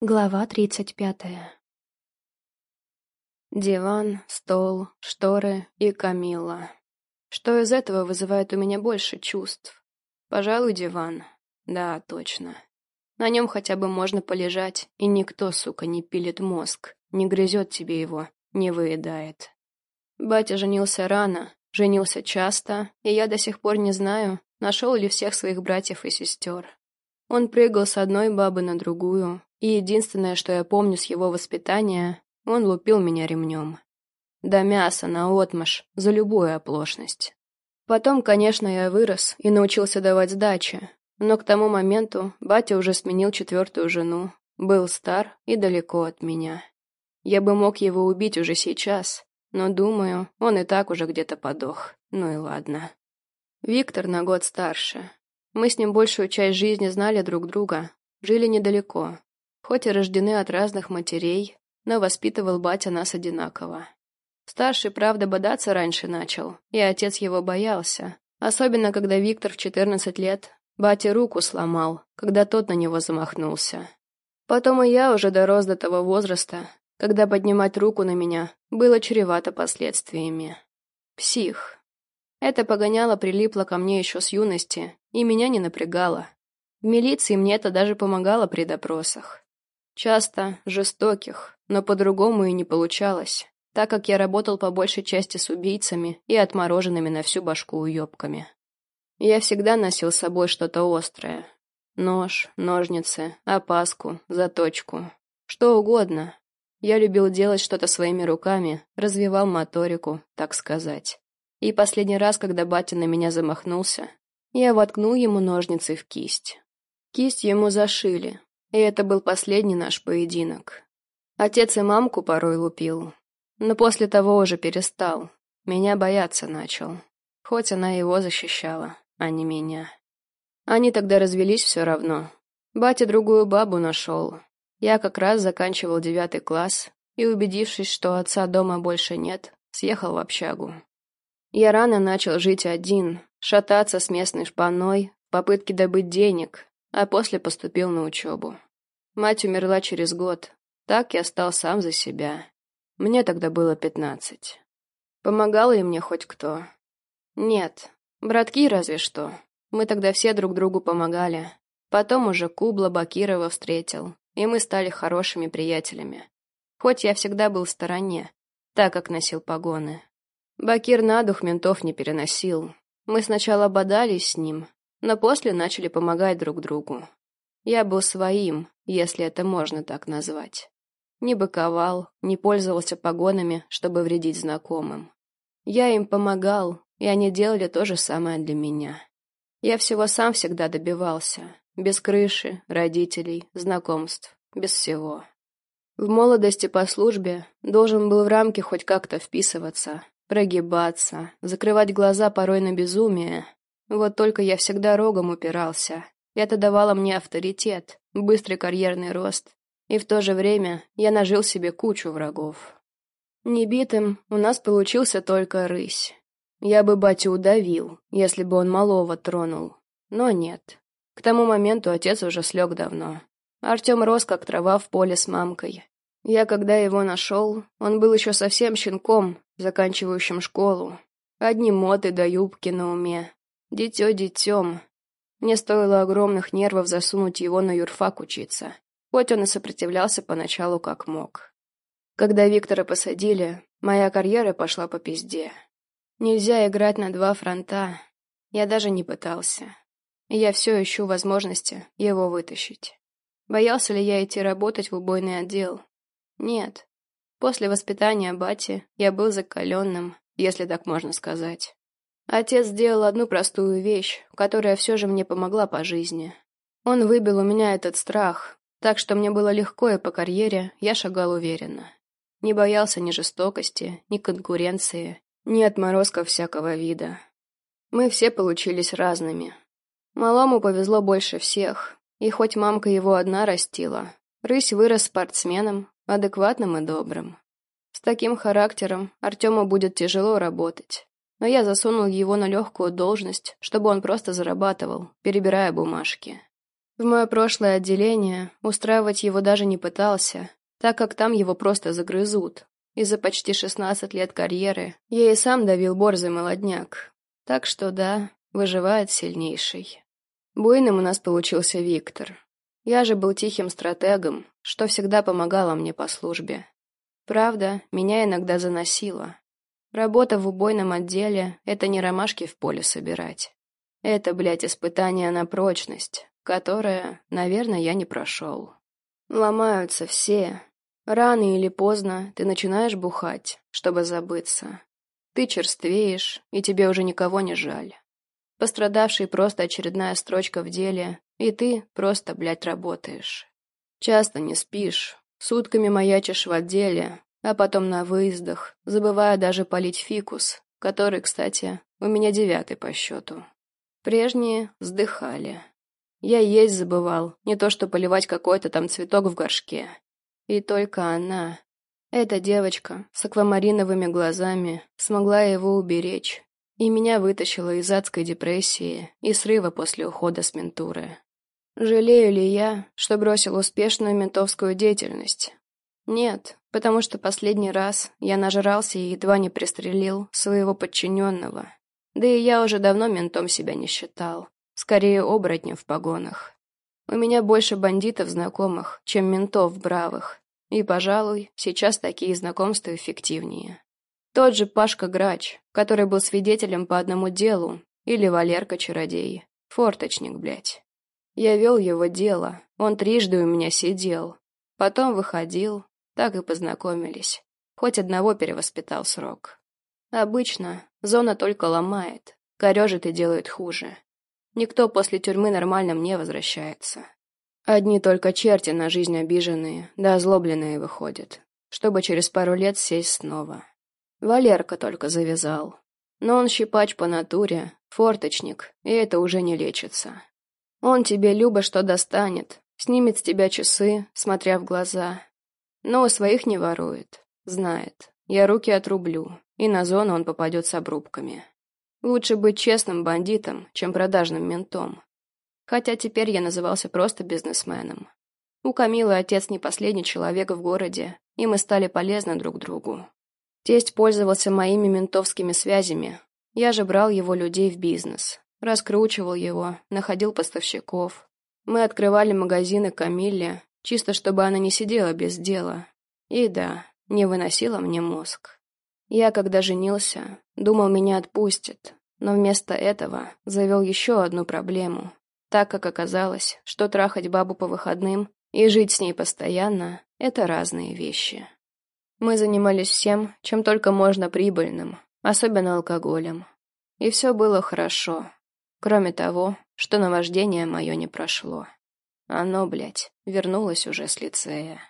Глава тридцать пятая Диван, стол, шторы и Камилла. Что из этого вызывает у меня больше чувств? Пожалуй, диван. Да, точно. На нем хотя бы можно полежать, и никто, сука, не пилит мозг, не грызет тебе его, не выедает. Батя женился рано, женился часто, и я до сих пор не знаю, нашел ли всех своих братьев и сестер. Он прыгал с одной бабы на другую, и единственное, что я помню с его воспитания, он лупил меня ремнем. До мяса, наотмашь, за любую оплошность. Потом, конечно, я вырос и научился давать сдачи, но к тому моменту батя уже сменил четвертую жену, был стар и далеко от меня. Я бы мог его убить уже сейчас, но, думаю, он и так уже где-то подох. Ну и ладно. Виктор на год старше. Мы с ним большую часть жизни знали друг друга, жили недалеко, Хоть и рождены от разных матерей, но воспитывал батя нас одинаково. Старший, правда, бодаться раньше начал, и отец его боялся. Особенно, когда Виктор в 14 лет бате руку сломал, когда тот на него замахнулся. Потом и я уже дорос до того возраста, когда поднимать руку на меня было чревато последствиями. Псих. Это погоняло прилипло ко мне еще с юности, и меня не напрягало. В милиции мне это даже помогало при допросах. Часто жестоких, но по-другому и не получалось, так как я работал по большей части с убийцами и отмороженными на всю башку уёбками. Я всегда носил с собой что-то острое. Нож, ножницы, опаску, заточку. Что угодно. Я любил делать что-то своими руками, развивал моторику, так сказать. И последний раз, когда батя на меня замахнулся, я воткнул ему ножницы в кисть. Кисть ему зашили, и это был последний наш поединок. Отец и мамку порой лупил, но после того уже перестал. Меня бояться начал. Хоть она его защищала, а не меня. Они тогда развелись все равно. Батя другую бабу нашел. Я как раз заканчивал девятый класс и, убедившись, что отца дома больше нет, съехал в общагу. Я рано начал жить один, шататься с местной шпаной в попытке добыть денег, а после поступил на учебу. Мать умерла через год, так я стал сам за себя. Мне тогда было пятнадцать. Помогал ли мне хоть кто? Нет, братки разве что. Мы тогда все друг другу помогали. Потом уже Кубла Бакирова встретил, и мы стали хорошими приятелями. Хоть я всегда был в стороне, так как носил погоны. Бакир на дух ментов не переносил. Мы сначала бодались с ним, но после начали помогать друг другу. Я был своим, если это можно так назвать. Не быковал, не пользовался погонами, чтобы вредить знакомым. Я им помогал, и они делали то же самое для меня. Я всего сам всегда добивался, без крыши, родителей, знакомств, без всего. В молодости по службе должен был в рамки хоть как-то вписываться, прогибаться, закрывать глаза порой на безумие, вот только я всегда рогом упирался. Это давало мне авторитет, быстрый карьерный рост. И в то же время я нажил себе кучу врагов. Небитым у нас получился только рысь. Я бы батю удавил, если бы он малого тронул. Но нет. К тому моменту отец уже слег давно. Артем рос, как трава в поле с мамкой. Я, когда его нашел, он был еще совсем щенком, заканчивающим школу. Одни моты да юбки на уме. Дитё детем. Мне стоило огромных нервов засунуть его на юрфак учиться, хоть он и сопротивлялся поначалу как мог. Когда Виктора посадили, моя карьера пошла по пизде. Нельзя играть на два фронта. Я даже не пытался. я все ищу возможности его вытащить. Боялся ли я идти работать в убойный отдел? Нет. После воспитания бати я был закаленным, если так можно сказать. Отец сделал одну простую вещь, которая все же мне помогла по жизни. Он выбил у меня этот страх, так что мне было легко и по карьере я шагал уверенно. Не боялся ни жестокости, ни конкуренции, ни отморозков всякого вида. Мы все получились разными. Малому повезло больше всех, и хоть мамка его одна растила, рысь вырос спортсменом, адекватным и добрым. С таким характером Артему будет тяжело работать но я засунул его на легкую должность, чтобы он просто зарабатывал, перебирая бумажки. В мое прошлое отделение устраивать его даже не пытался, так как там его просто загрызут. И за почти 16 лет карьеры я и сам давил борзый молодняк. Так что да, выживает сильнейший. Буйным у нас получился Виктор. Я же был тихим стратегом, что всегда помогало мне по службе. Правда, меня иногда заносило. Работа в убойном отделе — это не ромашки в поле собирать. Это, блядь, испытание на прочность, которое, наверное, я не прошел. Ломаются все. Рано или поздно ты начинаешь бухать, чтобы забыться. Ты черствеешь, и тебе уже никого не жаль. Пострадавший просто очередная строчка в деле, и ты просто, блядь, работаешь. Часто не спишь, сутками маячишь в отделе, а потом на выездах, забывая даже полить фикус, который, кстати, у меня девятый по счету. Прежние вздыхали. Я есть забывал, не то что поливать какой-то там цветок в горшке. И только она, эта девочка с аквамариновыми глазами, смогла его уберечь, и меня вытащила из адской депрессии и срыва после ухода с ментуры. Жалею ли я, что бросил успешную ментовскую деятельность? Нет, потому что последний раз я нажрался и едва не пристрелил своего подчиненного. Да и я уже давно ментом себя не считал. Скорее, оборотнем в погонах. У меня больше бандитов знакомых, чем ментов бравых. И, пожалуй, сейчас такие знакомства эффективнее. Тот же Пашка Грач, который был свидетелем по одному делу, или Валерка-чародей. Форточник, блядь. Я вел его дело, он трижды у меня сидел. Потом выходил, так и познакомились. Хоть одного перевоспитал срок. Обычно зона только ломает, корежит и делает хуже. Никто после тюрьмы нормальным не возвращается. Одни только черти на жизнь обиженные, да озлобленные выходят, чтобы через пару лет сесть снова. Валерка только завязал. Но он щипач по натуре, форточник, и это уже не лечится. Он тебе любо что достанет, снимет с тебя часы, смотря в глаза. Но у своих не ворует, знает. Я руки отрублю, и на зону он попадет с обрубками. Лучше быть честным бандитом, чем продажным ментом. Хотя теперь я назывался просто бизнесменом. У Камилы отец не последний человек в городе, и мы стали полезны друг другу. Тесть пользовался моими ментовскими связями. Я же брал его людей в бизнес. Раскручивал его, находил поставщиков. Мы открывали магазины Камилле, чисто чтобы она не сидела без дела. И да, не выносила мне мозг. Я, когда женился, думал, меня отпустят, но вместо этого завел еще одну проблему, так как оказалось, что трахать бабу по выходным и жить с ней постоянно — это разные вещи. Мы занимались всем, чем только можно прибыльным, особенно алкоголем. И все было хорошо, кроме того, что наваждение мое не прошло. Оно, блядь, вернулось уже с лицея.